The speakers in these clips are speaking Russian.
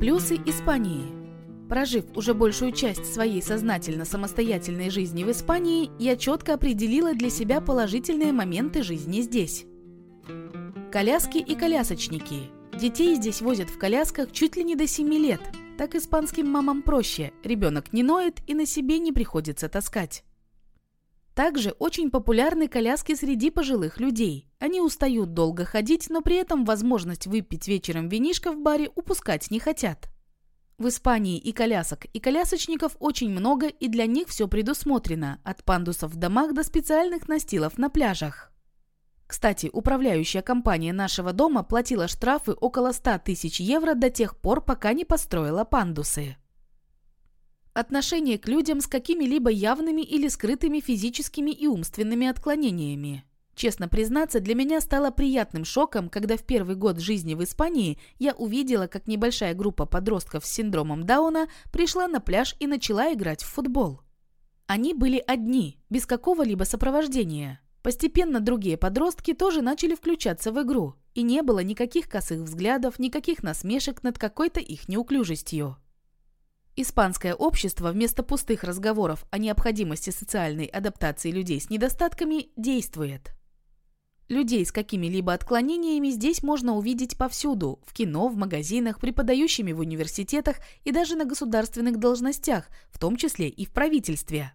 Плюсы Испании. Прожив уже большую часть своей сознательно самостоятельной жизни в Испании, я четко определила для себя положительные моменты жизни здесь. Коляски и колясочники. Детей здесь возят в колясках чуть ли не до 7 лет. Так испанским мамам проще, ребенок не ноет и на себе не приходится таскать. Также очень популярны коляски среди пожилых людей. Они устают долго ходить, но при этом возможность выпить вечером винишко в баре упускать не хотят. В Испании и колясок, и колясочников очень много, и для них все предусмотрено, от пандусов в домах до специальных настилов на пляжах. Кстати, управляющая компания нашего дома платила штрафы около 100 тысяч евро до тех пор, пока не построила пандусы. Отношение к людям с какими-либо явными или скрытыми физическими и умственными отклонениями. Честно признаться, для меня стало приятным шоком, когда в первый год жизни в Испании я увидела, как небольшая группа подростков с синдромом Дауна пришла на пляж и начала играть в футбол. Они были одни, без какого-либо сопровождения. Постепенно другие подростки тоже начали включаться в игру, и не было никаких косых взглядов, никаких насмешек над какой-то их неуклюжестью. Испанское общество вместо пустых разговоров о необходимости социальной адаптации людей с недостатками действует. Людей с какими-либо отклонениями здесь можно увидеть повсюду – в кино, в магазинах, преподающими в университетах и даже на государственных должностях, в том числе и в правительстве.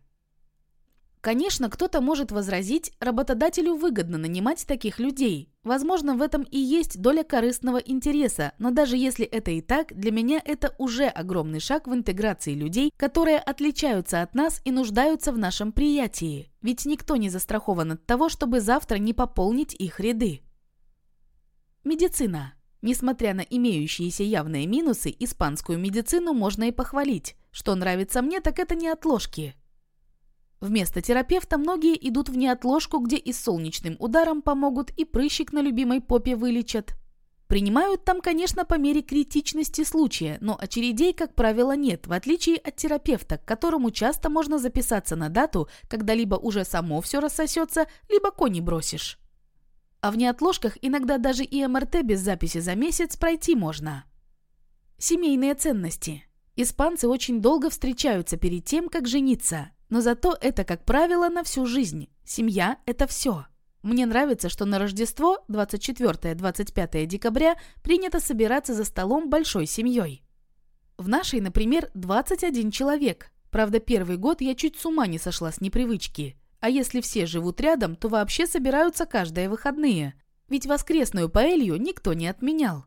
Конечно, кто-то может возразить, работодателю выгодно нанимать таких людей. Возможно, в этом и есть доля корыстного интереса, но даже если это и так, для меня это уже огромный шаг в интеграции людей, которые отличаются от нас и нуждаются в нашем приятии. Ведь никто не застрахован от того, чтобы завтра не пополнить их ряды. Медицина. Несмотря на имеющиеся явные минусы, испанскую медицину можно и похвалить. Что нравится мне, так это не отложки. Вместо терапевта многие идут в неотложку, где и солнечным ударом помогут, и прыщик на любимой попе вылечат. Принимают там, конечно, по мере критичности случая, но очередей, как правило, нет, в отличие от терапевта, к которому часто можно записаться на дату, когда либо уже само все рассосется, либо кони бросишь. А в неотложках иногда даже и МРТ без записи за месяц пройти можно. Семейные ценности. Испанцы очень долго встречаются перед тем, как жениться. Но зато это, как правило, на всю жизнь. Семья – это все. Мне нравится, что на Рождество, 24-25 декабря, принято собираться за столом большой семьей. В нашей, например, 21 человек. Правда, первый год я чуть с ума не сошла с непривычки. А если все живут рядом, то вообще собираются каждые выходные. Ведь воскресную паэлью никто не отменял.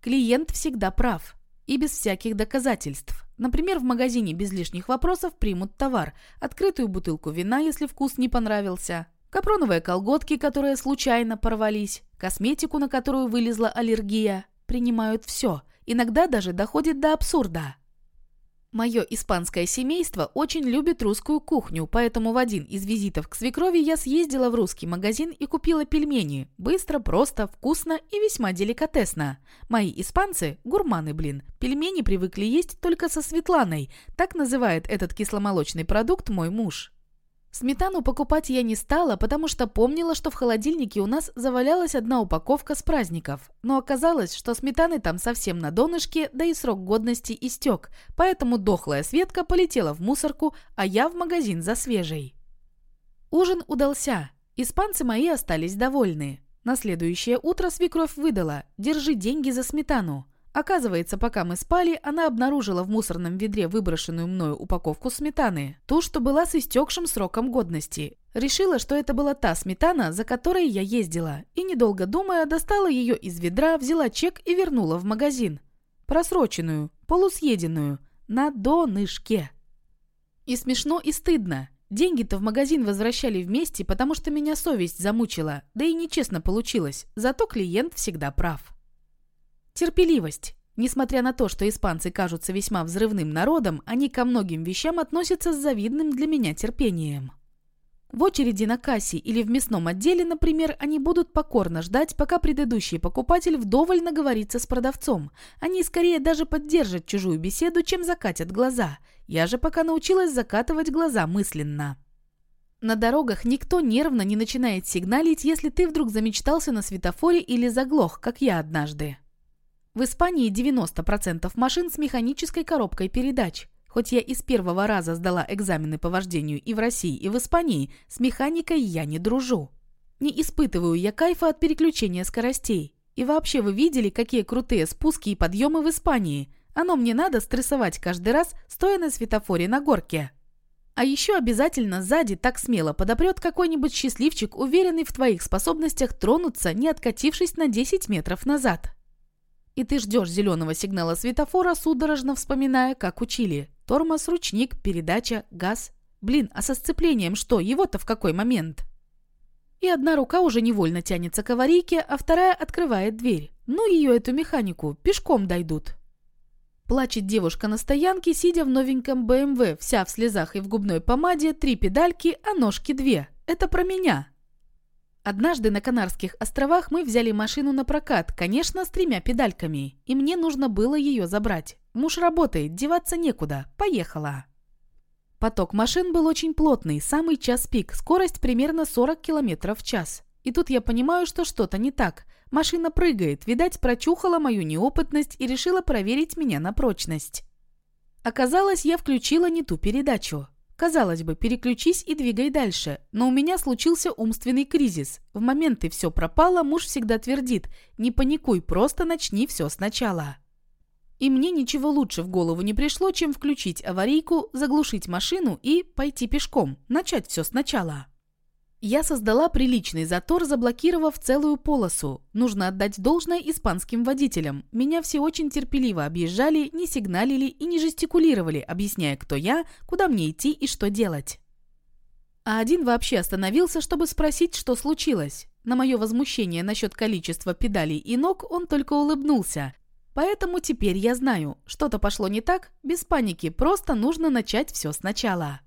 Клиент всегда прав. И без всяких доказательств. Например, в магазине без лишних вопросов примут товар, открытую бутылку вина, если вкус не понравился, капроновые колготки, которые случайно порвались, косметику, на которую вылезла аллергия. Принимают все, иногда даже доходит до абсурда. Мое испанское семейство очень любит русскую кухню, поэтому в один из визитов к свекрови я съездила в русский магазин и купила пельмени. Быстро, просто, вкусно и весьма деликатесно. Мои испанцы – гурманы, блин. Пельмени привыкли есть только со Светланой. Так называет этот кисломолочный продукт мой муж. Сметану покупать я не стала, потому что помнила, что в холодильнике у нас завалялась одна упаковка с праздников. Но оказалось, что сметаны там совсем на донышке, да и срок годности истек. Поэтому дохлая Светка полетела в мусорку, а я в магазин за свежей. Ужин удался. Испанцы мои остались довольны. На следующее утро свекровь выдала «Держи деньги за сметану». Оказывается, пока мы спали, она обнаружила в мусорном ведре выброшенную мною упаковку сметаны, ту, что была с истекшим сроком годности. Решила, что это была та сметана, за которой я ездила, и, недолго думая, достала ее из ведра, взяла чек и вернула в магазин. Просроченную, полусъеденную, на донышке. И смешно, и стыдно. Деньги-то в магазин возвращали вместе, потому что меня совесть замучила, да и нечестно получилось, зато клиент всегда прав. Терпеливость. Несмотря на то, что испанцы кажутся весьма взрывным народом, они ко многим вещам относятся с завидным для меня терпением. В очереди на кассе или в мясном отделе, например, они будут покорно ждать, пока предыдущий покупатель вдоволь наговорится с продавцом. Они скорее даже поддержат чужую беседу, чем закатят глаза. Я же пока научилась закатывать глаза мысленно. На дорогах никто нервно не начинает сигналить, если ты вдруг замечтался на светофоре или заглох, как я однажды. В Испании 90% машин с механической коробкой передач. Хоть я из первого раза сдала экзамены по вождению и в России, и в Испании, с механикой я не дружу. Не испытываю я кайфа от переключения скоростей. И вообще вы видели, какие крутые спуски и подъемы в Испании? Оно мне надо стрессовать каждый раз, стоя на светофоре на горке. А еще обязательно сзади так смело подопрет какой-нибудь счастливчик, уверенный в твоих способностях тронуться, не откатившись на 10 метров назад. И ты ждешь зеленого сигнала светофора, судорожно вспоминая, как учили. Тормоз, ручник, передача, газ. Блин, а со сцеплением что? Его-то в какой момент? И одна рука уже невольно тянется к аварийке, а вторая открывает дверь. Ну ее, эту механику, пешком дойдут. Плачет девушка на стоянке, сидя в новеньком БМВ, вся в слезах и в губной помаде, три педальки, а ножки две. Это про меня. Однажды на Канарских островах мы взяли машину на прокат, конечно, с тремя педальками, и мне нужно было ее забрать. Муж работает, деваться некуда. Поехала. Поток машин был очень плотный, самый час пик, скорость примерно 40 км в час. И тут я понимаю, что что-то не так. Машина прыгает, видать, прочухала мою неопытность и решила проверить меня на прочность. Оказалось, я включила не ту передачу. Казалось бы, переключись и двигай дальше, но у меня случился умственный кризис. В моменты все пропало, муж всегда твердит «не паникуй, просто начни все сначала». И мне ничего лучше в голову не пришло, чем включить аварийку, заглушить машину и пойти пешком, начать все сначала. Я создала приличный затор, заблокировав целую полосу. Нужно отдать должное испанским водителям. Меня все очень терпеливо объезжали, не сигналили и не жестикулировали, объясняя, кто я, куда мне идти и что делать. А один вообще остановился, чтобы спросить, что случилось. На мое возмущение насчет количества педалей и ног он только улыбнулся. Поэтому теперь я знаю, что-то пошло не так, без паники, просто нужно начать все сначала.